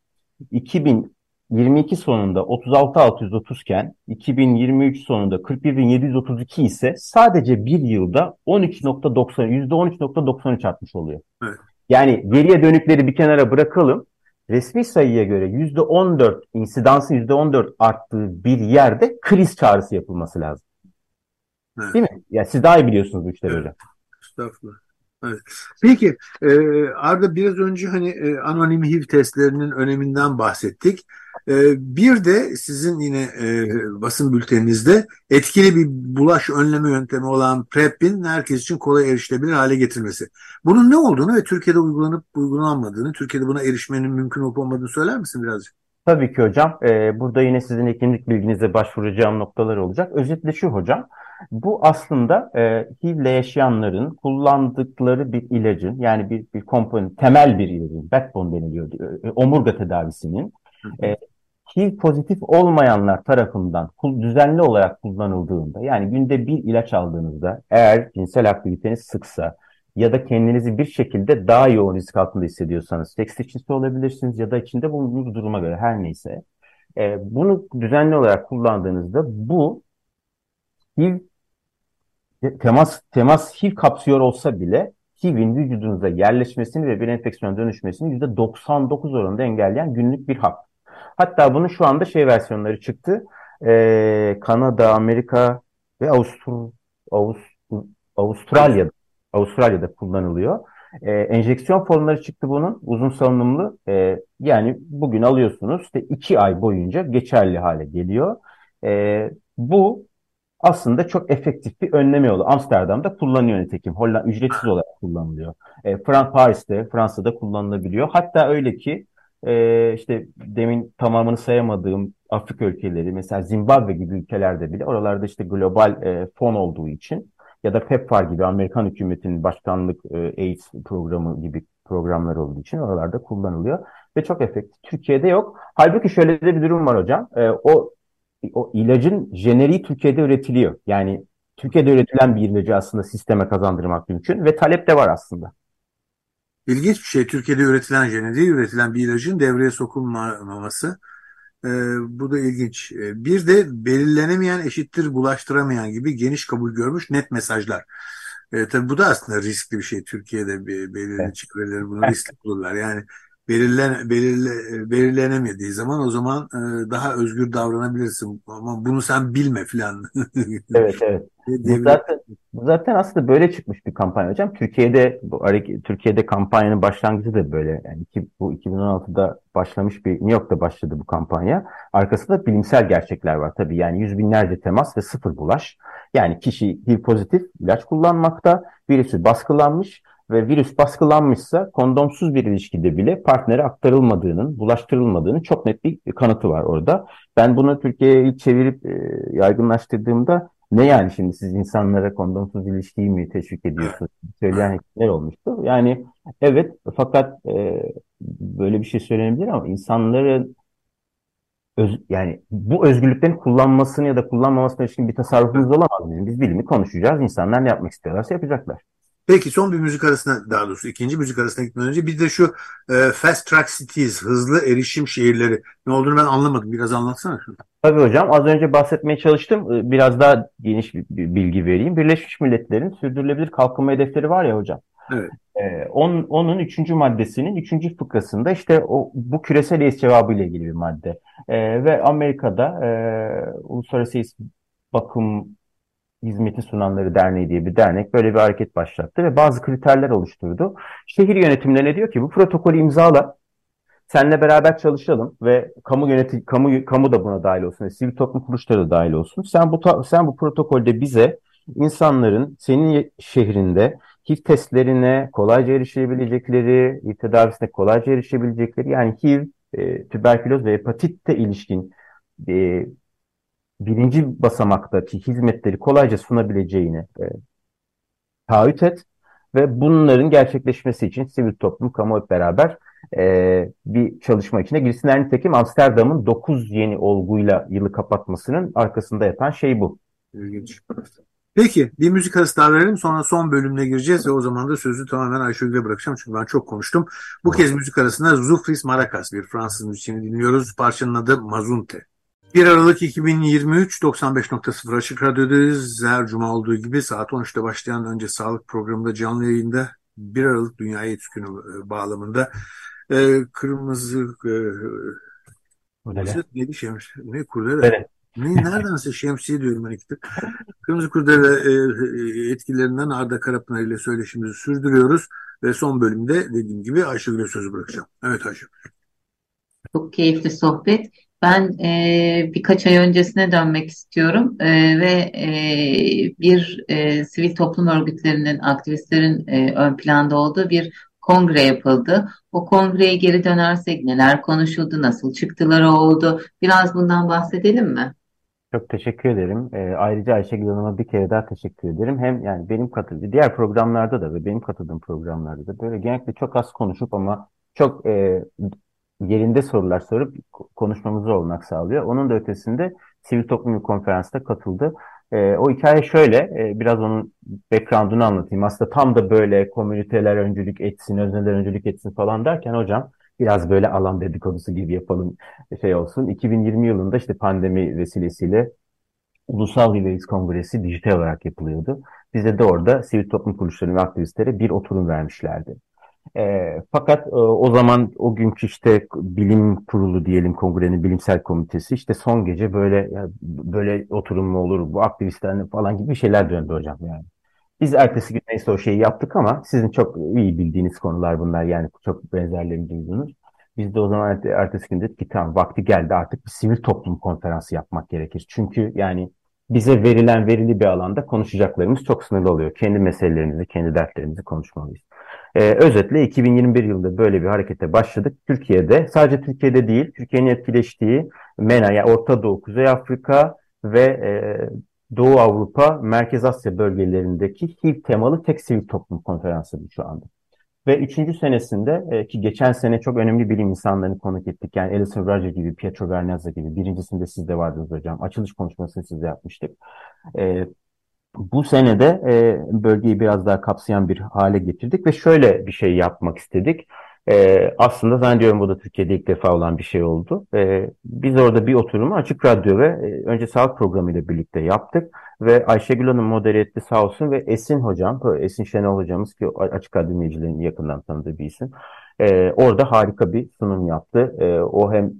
2022 sonunda 36.630 iken 2023 sonunda 41.732 ise sadece bir yılda 13.90 %13.93 artmış oluyor. Evet. Yani geriye dönükleri bir kenara bırakalım resmi sayıya göre %14 insidansın %14 arttığı bir yerde kriz çağrısı yapılması lazım. Evet. Değil mi? Ya siz daha iyi biliyorsunuz bu işleri evet. hocam. Estağfurullah. Peki e, Arda biraz önce hani e, anonim HIV testlerinin öneminden bahsettik. E, bir de sizin yine e, basın bülteninizde etkili bir bulaş önleme yöntemi olan PrEP'in herkes için kolay erişilebilir hale getirmesi. Bunun ne olduğunu ve Türkiye'de uygulanıp uygulanmadığını, Türkiye'de buna erişmenin mümkün olup olmadığını söyler misin birazcık? Tabii ki hocam. Ee, burada yine sizin hekimlik bilginize başvuracağım noktalar olacak. Özetle şu hocam. Bu aslında e, HIV'le yaşayanların kullandıkları bir ilacın yani bir, bir komponent, temel bir ilacın, backbone deniliyor, e, omurga tedavisinin e, HIV pozitif olmayanlar tarafından düzenli olarak kullanıldığında yani günde bir ilaç aldığınızda eğer cinsel aktiviteniz sıksa ya da kendinizi bir şekilde daha yoğun risk altında hissediyorsanız seks içinde olabilirsiniz ya da içinde bulunduğunuz duruma göre her neyse e, bunu düzenli olarak kullandığınızda bu HIV temas temas HIV kapsıyor olsa bile HIV'in vücudunuza yerleşmesini ve bir enfeksiyon dönüşmesini %99 oranında engelleyen günlük bir hap. Hatta bunun şu anda şey versiyonları çıktı. Ee, Kanada, Amerika ve Avustur Avust Avustralya'da Avustralya'da kullanılıyor. E, enjeksiyon formları çıktı bunun uzun salınımlı. E, yani bugün alıyorsunuz işte iki ay boyunca geçerli hale geliyor. E, bu aslında çok efektif bir önleme yolu. Amsterdam'da kullanıyor nitekim. Hollanda ücretsiz olarak kullanılıyor. E, Frans Paris'te, Fransa'da kullanılabiliyor. Hatta öyle ki e, işte demin tamamını sayamadığım Afrika ülkeleri mesela Zimbabwe gibi ülkelerde bile oralarda işte global e, fon olduğu için ya da PEPFAR gibi Amerikan hükümetinin başkanlık e, AIDS programı gibi programlar olduğu için oralarda kullanılıyor ve çok efektif. Türkiye'de yok. Halbuki şöyle de bir durum var hocam. E, o o ilacın jeneriği Türkiye'de üretiliyor. Yani Türkiye'de üretilen bir ilacı aslında sisteme kazandırmak mümkün ve talep de var aslında. İlginç bir şey. Türkiye'de üretilen jeneriği üretilen bir ilacın devreye sokulmaması. Ee, bu da ilginç. Ee, bir de belirlenemeyen eşittir bulaştıramayan gibi geniş kabul görmüş net mesajlar. Ee, tabii bu da aslında riskli bir şey. Türkiye'de belirli evet. çevreleri bunu riskli bulurlar. Yani belirlen, belirle, belirlenemediği zaman o zaman e, daha özgür davranabilirsin. Ama bunu sen bilme filan. evet evet. Bu zaten, zaten aslında böyle çıkmış bir kampanya hocam. Türkiye'de bu Türkiye'de kampanyanın başlangıcı da böyle. Yani iki, bu 2016'da başlamış bir New York'ta başladı bu kampanya. Arkasında bilimsel gerçekler var tabii. Yani yüz binlerce temas ve sıfır bulaş. Yani kişi HIV pozitif ilaç kullanmakta, virüsü baskılanmış ve virüs baskılanmışsa kondomsuz bir ilişkide bile partnere aktarılmadığının, bulaştırılmadığının çok net bir kanıtı var orada. Ben bunu Türkiye'ye çevirip e, yaygınlaştırdığımda ne yani şimdi siz insanlara kondomsuz ilişkiyi mi teşvik ediyorsunuz? Söyleyen hekimler olmuştu. Yani evet fakat e, böyle bir şey söylenebilir ama insanların öz, yani bu özgürlüklerin kullanmasını ya da kullanmamasına ilişkin bir tasarrufumuz olamaz bizim. Biz bilimi konuşacağız. İnsanlar ne yapmak istiyorlarsa yapacaklar. Peki son bir müzik arasına daha doğrusu ikinci müzik arasına gitmeden önce bir de şu e, Fast Track Cities, hızlı erişim şehirleri ne olduğunu ben anlamadım. Biraz anlatsana şunu. Tabii hocam az önce bahsetmeye çalıştım. E, biraz daha geniş bir bilgi vereyim. Birleşmiş Milletler'in sürdürülebilir kalkınma hedefleri var ya hocam. Evet. Ee, onun, onun üçüncü maddesinin üçüncü fıkrasında işte o bu küresel es cevabı ile ilgili bir madde. Ee, ve Amerika'da e, Uluslararası Bakım Hizmeti Sunanları Derneği diye bir dernek böyle bir hareket başlattı ve bazı kriterler oluşturdu. Şehir yönetimlerine diyor ki bu protokolü imzala, seninle beraber çalışalım ve kamu yöneti kamu kamu da buna dahil olsun, sivil toplum kuruluşları da dahil olsun. Sen bu sen bu protokolde bize insanların senin şehrinde HIV testlerine kolayca erişebilecekleri, HIV tedavisine kolayca erişebilecekleri yani HIV, e, tüberküloz ve hepatitte ilişkin e, birinci basamaktaki hizmetleri kolayca sunabileceğini e, taahhüt et ve bunların gerçekleşmesi için sivil toplum, kamu hep beraber e, bir çalışma içine girsinler. Nitekim Amsterdam'ın 9 yeni olguyla yılı kapatmasının arkasında yatan şey bu. İlginç. Peki bir müzik arası daha verelim sonra son bölümüne gireceğiz ve o zaman da sözü tamamen Ayşegül'e bırakacağım çünkü ben çok konuştum. Bu kez müzik arasında Zufris Maracas bir Fransız müziğini dinliyoruz. Parçanın adı Mazunte. 1 Aralık 2023 95.0 Açık Radyo'dayız. Her cuma olduğu gibi saat 13'te başlayan önce sağlık programında canlı yayında 1 Aralık Dünya AIDS Günü e, bağlamında e, kırmızı e, kurdele. neydi ne kurdele? Ne, neredense şemsiye diyorum ben Kırmızı kurdele e, e, etkilerinden Arda Karapınar ile söyleşimizi sürdürüyoruz ve son bölümde dediğim gibi Ayşegül'e sözü bırakacağım. Evet Ayşegül. Çok keyifli sohbet. Ben e, birkaç ay öncesine dönmek istiyorum e, ve e, bir e, sivil toplum örgütlerinin, aktivistlerin e, ön planda olduğu bir kongre yapıldı. O kongreye geri dönersek neler konuşuldu, nasıl çıktıları oldu? Biraz bundan bahsedelim mi? Çok teşekkür ederim. E, ayrıca Ayşegül Hanım'a bir kere daha teşekkür ederim. Hem yani benim katıldığım, diğer programlarda da ve benim katıldığım programlarda da böyle genellikle çok az konuşup ama çok e, yerinde sorular sorup konuşmamızı olmak sağlıyor. Onun da ötesinde sivil toplum konferansta katıldı. E, o hikaye şöyle, e, biraz onun background'unu anlatayım. Aslında tam da böyle komüniteler öncülük etsin, özneler öncülük etsin falan derken hocam biraz böyle alan dedikodusu gibi yapalım şey olsun. 2020 yılında işte pandemi vesilesiyle Ulusal Lideris Kongresi dijital olarak yapılıyordu. Bize de orada sivil toplum kuruluşları ve aktivistlere bir oturum vermişlerdi. E, fakat e, o zaman o günkü işte bilim kurulu diyelim kongrenin bilimsel komitesi işte son gece böyle ya, böyle oturum mu olur bu aktivistlerle falan gibi şeyler döndü hocam yani. Biz ertesi gün neyse o şeyi yaptık ama sizin çok iyi bildiğiniz konular bunlar yani çok benzerlerini duydunuz. Biz de o zaman ertesi gün dedik ki tamam vakti geldi artık bir sivil toplum konferansı yapmak gerekir. Çünkü yani bize verilen verili bir alanda konuşacaklarımız çok sınırlı oluyor. Kendi meselelerimizi, kendi dertlerimizi konuşmalıyız. Ee, özetle 2021 yılında böyle bir harekete başladık. Türkiye'de, sadece Türkiye'de değil, Türkiye'nin etkileştiği MENA, yani Orta Doğu, Kuzey Afrika ve e, Doğu Avrupa, Merkez Asya bölgelerindeki HIV temalı tek sivil toplum konferansı bu şu anda. Ve üçüncü senesinde e, ki geçen sene çok önemli bilim insanlarını konuk ettik. Yani Alison Raja gibi, Pietro Vernazza gibi. Birincisinde siz de vardınız hocam. Açılış konuşmasını siz de yapmıştık. E, bu senede e, bölgeyi biraz daha kapsayan bir hale getirdik ve şöyle bir şey yapmak istedik. E, aslında zannediyorum bu da Türkiye'de ilk defa olan bir şey oldu. E, biz orada bir oturumu Açık Radyo ve e, önce sağlık programı ile birlikte yaptık. Ve Ayşegül Hanım modere etti sağ olsun ve Esin hocam, Esin Şenol hocamız ki Açık Radyo dinleyicilerinin yakından tanıdığı bir isim. E, orada harika bir sunum yaptı. E, o hem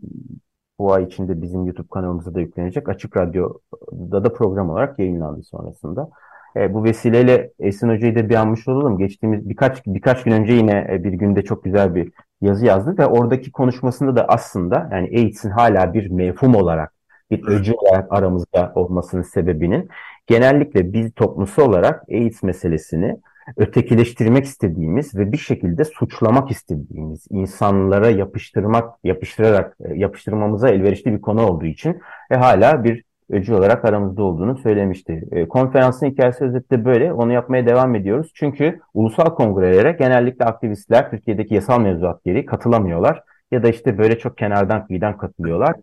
bu ay içinde bizim YouTube kanalımıza da yüklenecek. Açık Radyo'da da program olarak yayınlandı sonrasında. E, bu vesileyle Esin Hoca'yı da bir anmış olalım. Geçtiğimiz birkaç birkaç gün önce yine e, bir günde çok güzel bir yazı yazdı ve oradaki konuşmasında da aslında yani AIDS'in hala bir mefhum olarak bir öcü olarak aramızda olmasının sebebinin genellikle biz toplumsal olarak AIDS meselesini ötekileştirmek istediğimiz ve bir şekilde suçlamak istediğimiz insanlara yapıştırmak, yapıştırarak e, yapıştırmamıza elverişli bir konu olduğu için ve hala bir öcü olarak aramızda olduğunu söylemişti. E, konferansın hikayesi özetle böyle. Onu yapmaya devam ediyoruz. Çünkü ulusal kongrelere genellikle aktivistler Türkiye'deki yasal mevzuat gereği katılamıyorlar. Ya da işte böyle çok kenardan kıyıdan katılıyorlar.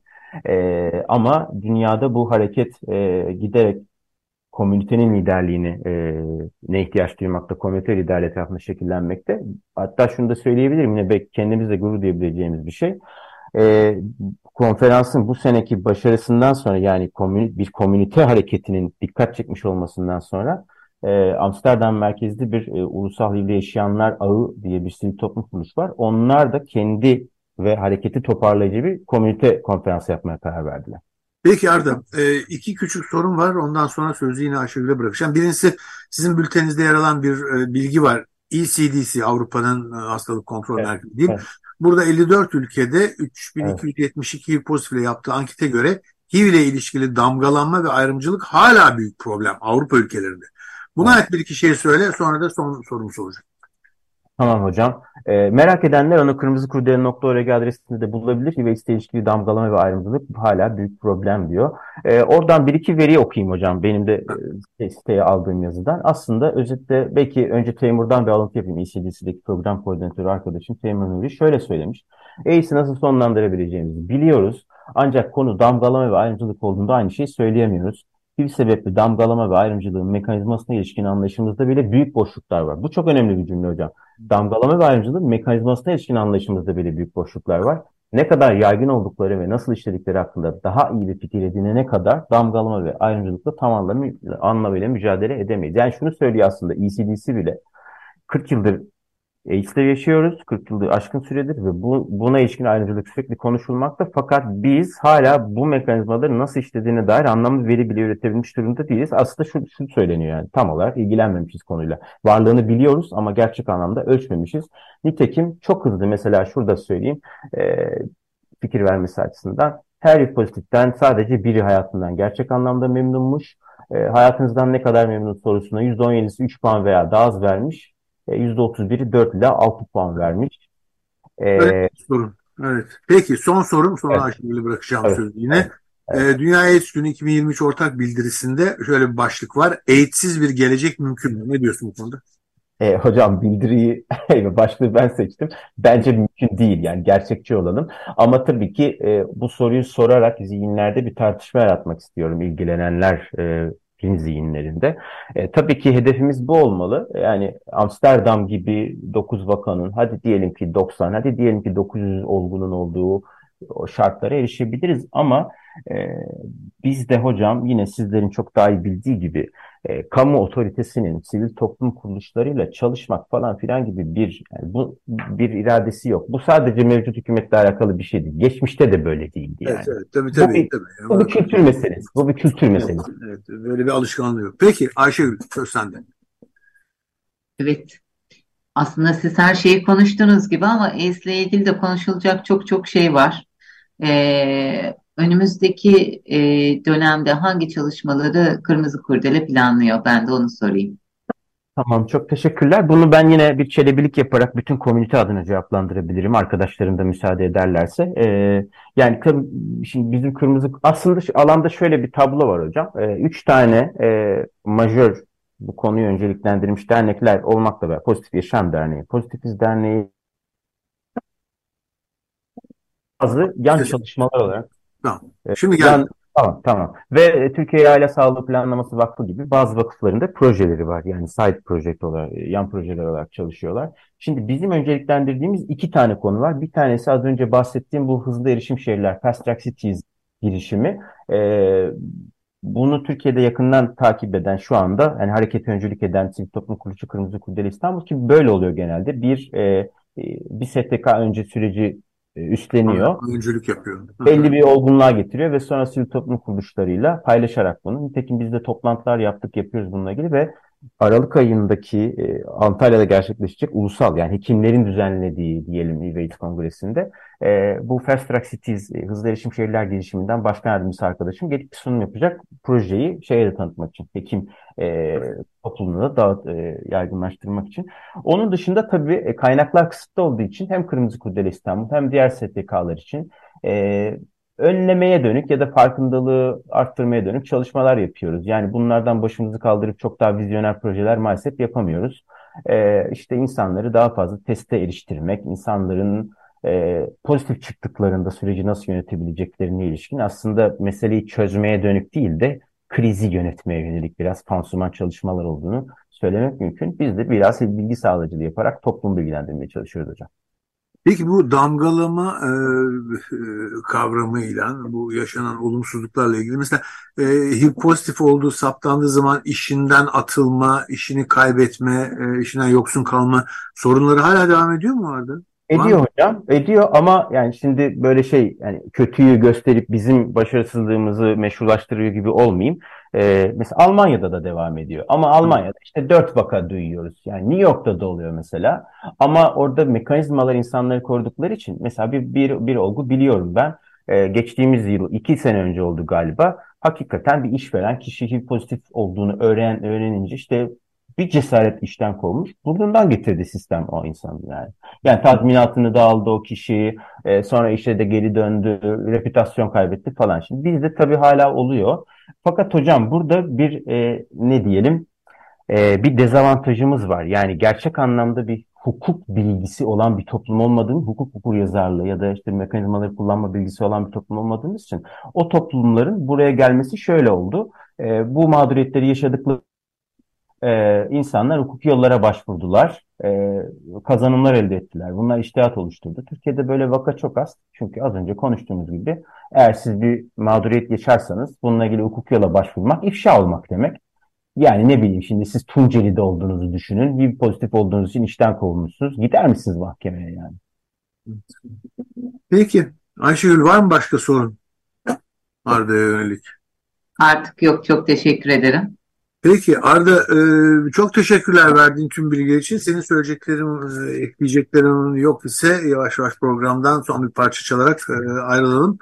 E, ama dünyada bu hareket e, giderek komünitenin liderliğini e, ne ihtiyaç duymakta, komünite liderliği etrafında şekillenmekte. Hatta şunu da söyleyebilirim yine belki kendimizle gurur diyebileceğimiz bir şey. E, konferansın bu seneki başarısından sonra yani komün, bir komünite hareketinin dikkat çekmiş olmasından sonra e, Amsterdam merkezli bir e, ulusal livde yaşayanlar ağı diye bir sivil toplum kuruluş var. Onlar da kendi ve hareketi toparlayıcı bir komünite konferansı yapmaya karar verdiler. Peki Arda, e, iki küçük sorun var. Ondan sonra sözü yine Ayşegül'e bırakacağım. Birincisi sizin bülteninizde yer alan bir e, bilgi var. ECDC, Avrupa'nın e, Hastalık Kontrol evet, Merkezi değil. Evet. Burada 54 ülkede 3272 evet. pozitifle yaptığı ankete göre HIV ile ilişkili damgalanma ve ayrımcılık hala büyük problem Avrupa ülkelerinde. Buna evet. ait bir iki şey söyle sonra da son sorumu soracağım. Tamam hocam. E, merak edenler onu kırmızı kurdele.org adresinde de bulabilir. ve ilişkili damgalama ve ayrımcılık hala büyük problem diyor. E, oradan bir iki veri okuyayım hocam. Benim de e, siteye aldığım yazıdan. Aslında özetle belki önce Teymur'dan bir alıntı yapayım. ECDC'deki program koordinatörü arkadaşım Teymur Nuri şöyle söylemiş. AIDS'i nasıl sonlandırabileceğimizi biliyoruz. Ancak konu damgalama ve ayrımcılık olduğunda aynı şeyi söyleyemiyoruz bir sebeple damgalama ve ayrımcılığın mekanizmasına ilişkin anlayışımızda bile büyük boşluklar var. Bu çok önemli bir cümle hocam. Damgalama ve ayrımcılığın mekanizmasına ilişkin anlayışımızda bile büyük boşluklar var. Ne kadar yaygın oldukları ve nasıl işledikleri hakkında daha iyi bir fikir edinene kadar damgalama ve ayrımcılıkla tam anlamıyla mücadele edemeyiz. Yani şunu söylüyor aslında ECDC bile 40 yıldır AIDS'te yaşıyoruz. 40 yıldır aşkın süredir ve bu, buna ilişkin ayrımcılık sürekli konuşulmakta. Fakat biz hala bu mekanizmaların nasıl işlediğine dair anlamlı veri bile üretebilmiş durumda değiliz. Aslında şu, şu söyleniyor yani tam olarak ilgilenmemişiz konuyla. Varlığını biliyoruz ama gerçek anlamda ölçmemişiz. Nitekim çok hızlı mesela şurada söyleyeyim e, fikir vermesi açısından her pozitiften sadece biri hayatından gerçek anlamda memnunmuş. E, hayatınızdan ne kadar memnun sorusuna %17'si 3 puan veya daha az vermiş. %31'i 4 ile 6 puan vermiş. Ee, evet, sorun. Evet. Peki son sorum sonra evet. Ayşegül'ü bırakacağım evet. sözü yine. Evet. Ee, Dünya AIDS Günü 2023 ortak bildirisinde şöyle bir başlık var. AIDS'siz bir gelecek mümkün mü? Ne diyorsun bu konuda? E, hocam bildiriyi başlığı ben seçtim. Bence mümkün değil yani gerçekçi olalım. Ama tabii ki e, bu soruyu sorarak zihinlerde bir tartışma yaratmak istiyorum ilgilenenler e, zihinlerinde. E, tabii ki hedefimiz bu olmalı. Yani Amsterdam gibi 9 vakanın, hadi diyelim ki 90, hadi diyelim ki 900 olgunun olduğu o şartlara erişebiliriz ama e, biz de hocam yine sizlerin çok daha iyi bildiği gibi e, kamu otoritesinin sivil toplum kuruluşlarıyla çalışmak falan filan gibi bir yani bu bir iradesi yok. Bu sadece mevcut hükümetle alakalı bir şey değil. Geçmişte de böyle değildi yani. Evet, evet tabii tabii. Bu bir, tabii. Bu bir kültür meselesi. Bu bir kültür meselesi. Evet, böyle bir alışkanlığı yok. Peki Ayşegül söz sende. Evet. Aslında siz her şeyi konuştunuz gibi ama ile ilgili de konuşulacak çok çok şey var. Ee, önümüzdeki e, dönemde hangi çalışmaları Kırmızı Kurdele planlıyor? Ben de onu sorayım. Tamam, çok teşekkürler. Bunu ben yine bir çelebilik yaparak bütün komünite adına cevaplandırabilirim. Arkadaşlarım da müsaade ederlerse. Ee, yani şimdi bizim kırmızı aslında alanda şöyle bir tablo var hocam. Ee, üç tane e, majör bu konuyu önceliklendirmiş dernekler olmakla beraber Pozitif Yaşam Derneği, Pozitifiz Derneği bazı yan çalışmalar olarak. Tamam. E, şimdi gel. Yan, Tamam, tamam. Ve e, Türkiye Aile Sağlığı Planlaması Vakfı gibi bazı vakıflarında projeleri var. Yani side project olarak, e, yan projeler olarak çalışıyorlar. Şimdi bizim önceliklendirdiğimiz iki tane konu var. Bir tanesi az önce bahsettiğim bu hızlı erişim şehirler, Fast Track Cities girişimi. Ee, bunu Türkiye'de yakından takip eden şu anda yani hareket öncülük eden Sivil Toplum Kuruluşu Kırmızı Kurdele İstanbul ki böyle oluyor genelde. Bir e, bir STK önce süreci e, üstleniyor. Öncülük yapıyor. Belli bir olgunluğa getiriyor ve sonra sivil toplum kuruluşlarıyla paylaşarak bunu. Nitekim biz de toplantılar yaptık, yapıyoruz bununla ilgili ve Aralık ayındaki e, Antalya'da gerçekleşecek ulusal yani hekimlerin düzenlediği diyelim Evade Kongresi'nde e, bu Fast Track Cities e, hızlı erişim şehirler girişiminden başkan yardımcısı arkadaşım gelip bir sunum yapacak projeyi şeye de tanıtmak için hekim e, toplumunu da e, yaygınlaştırmak için. Onun dışında tabii e, kaynaklar kısıtlı olduğu için hem Kırmızı Kurdele İstanbul hem diğer STK'lar için e, önlemeye dönük ya da farkındalığı arttırmaya dönük çalışmalar yapıyoruz. Yani bunlardan başımızı kaldırıp çok daha vizyoner projeler maalesef yapamıyoruz. Ee, işte insanları daha fazla teste eriştirmek, insanların e, pozitif çıktıklarında süreci nasıl yönetebileceklerine ilişkin aslında meseleyi çözmeye dönük değil de krizi yönetmeye yönelik biraz pansuman çalışmalar olduğunu söylemek mümkün. Biz de biraz bilgi sağlayıcılığı yaparak toplum bilgilendirmeye çalışıyoruz hocam. Peki bu damgalama e, e, kavramıyla bu yaşanan olumsuzluklarla ilgili mesela e, HIV pozitif olduğu saptandığı zaman işinden atılma, işini kaybetme, e, işinden yoksun kalma sorunları hala devam ediyor mu orada? Ediyor Var hocam, ediyor ama yani şimdi böyle şey yani kötüyü gösterip bizim başarısızlığımızı meşrulaştırıyor gibi olmayayım. Ee, mesela Almanya'da da devam ediyor. Ama Almanya'da işte dört vaka duyuyoruz. Yani New York'ta da oluyor mesela. Ama orada mekanizmalar insanları korudukları için mesela bir, bir, bir olgu biliyorum ben. Ee, geçtiğimiz yıl iki sene önce oldu galiba. Hakikaten bir işveren kişi HIV pozitif olduğunu öğren, öğrenince işte bir cesaret işten kovmuş. Burnundan getirdi sistem o insanı yani. Yani tazminatını da aldı o kişi. E, sonra işe de geri döndü. Reputasyon kaybetti falan. Şimdi bizde tabii hala oluyor. Fakat hocam burada bir e, ne diyelim e, bir dezavantajımız var. Yani gerçek anlamda bir hukuk bilgisi olan bir toplum olmadığını, hukuk hukuk yazarlığı ya da işte mekanizmaları kullanma bilgisi olan bir toplum olmadığımız için o toplumların buraya gelmesi şöyle oldu. E, bu mağduriyetleri yaşadıkları e, insanlar hukuki yollara başvurdular. E, kazanımlar elde ettiler. Bunlar iştihat oluşturdu. Türkiye'de böyle vaka çok az. Çünkü az önce konuştuğumuz gibi eğer siz bir mağduriyet yaşarsanız bununla ilgili hukuk yola başvurmak ifşa olmak demek. Yani ne bileyim şimdi siz Tunceli'de olduğunuzu düşünün. Bir pozitif olduğunuz için işten kovulmuşsunuz. Gider misiniz mahkemeye yani? Peki. Ayşegül var mı başka sorun? Arda'ya yönelik. Artık yok. Çok teşekkür ederim. Peki Arda e, çok teşekkürler verdiğin tüm bilgiler için. Senin söyleyeceklerin, e, ekleyeceklerin yok ise yavaş yavaş programdan son bir parça çalarak e, ayrılalım.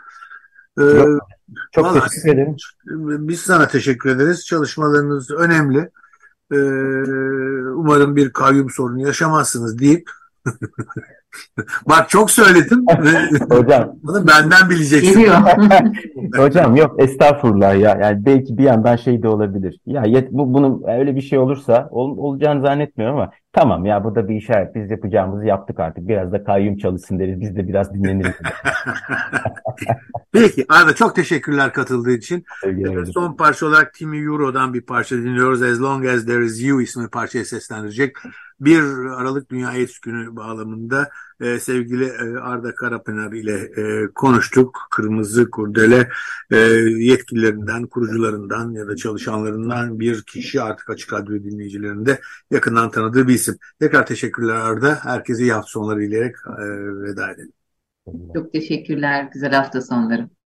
E, yok, çok vallahi, teşekkür ederim. Biz sana teşekkür ederiz. Çalışmalarınız önemli. Umarım bir kayyum sorunu yaşamazsınız deyip Bak çok söyledim. Hocam. Bunu benden bileceksin. Hocam yok estağfurullah ya. Yani belki bir yandan şey de olabilir. Ya yet, bu bunun öyle bir şey olursa ol, olacağını zannetmiyorum ama tamam ya burada bir işaret biz yapacağımızı yaptık artık. Biraz da kayyum çalışsın deriz. Biz de biraz dinleniriz. Peki Arda çok teşekkürler katıldığı için. Evet, son parça olarak Timmy Euro'dan bir parça dinliyoruz. As Long As There Is You isimli parçayı seslendirecek. 1 Aralık Dünya AIDS Günü bağlamında e, sevgili Arda Karapınar ile e, konuştuk. Kırmızı Kurdele e, yetkililerinden, kurucularından ya da çalışanlarından bir kişi artık Açık Radyo dinleyicilerinde yakından tanıdığı bir isim. Tekrar teşekkürler Arda. Herkese iyi hafta sonları dileyerek e, veda edelim. Çok teşekkürler. Güzel hafta sonları.